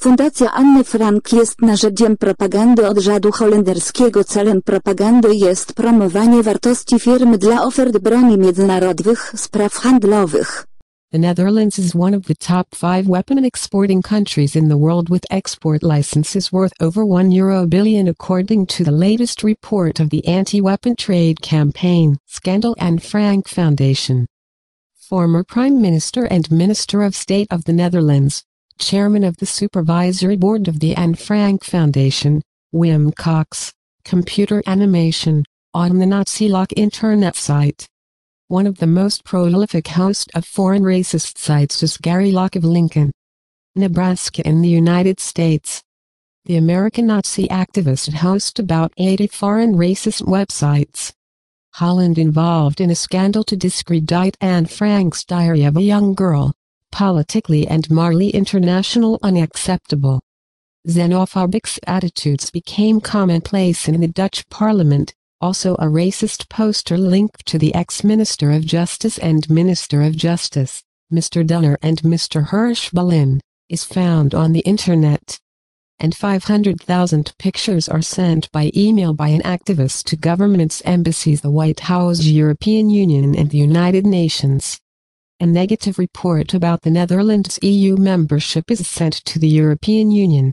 Fundacja Anny Frank jest narzędziem propagandy odrzadu holenderskiego. Celem propagandy jest promowanie wartości firmy dla ofert broni międzynarodowych spraw handlowych. The Netherlands is one of the top five weapon exporting countries in the world with export licenses worth over 1 euro billion according to the latest report of the Anti-Weapon Trade Campaign, Scandal and Frank Foundation. Former Prime Minister and Minister of State of the Netherlands, Chairman of the Supervisory Board of the Anne Frank Foundation, Wim Kok, Computer Animation, on the Nazi Lock internet site. One of the most prolific host of foreign racist sites is Gary Lauck of Lincoln, Nebraska in the United States. The American Nazi activist hosts about 80 foreign racist websites. Holland involved in a scandal to discredit Anne Frank's diary of a young girl, politically and morally international unacceptable. Xenophobic attitudes became commonplace in the Dutch parliament, also a racist poster linked to the ex-Minister of Justice and Minister of Justice, Mr. Donner and Mr. Hirsch Ballin, is found on the internet. And 500,000 pictures are sent by email by an activist to governments' embassies, the White House, European Union and the United Nations. A negative report about the Netherlands' EU membership is sent to the European Union,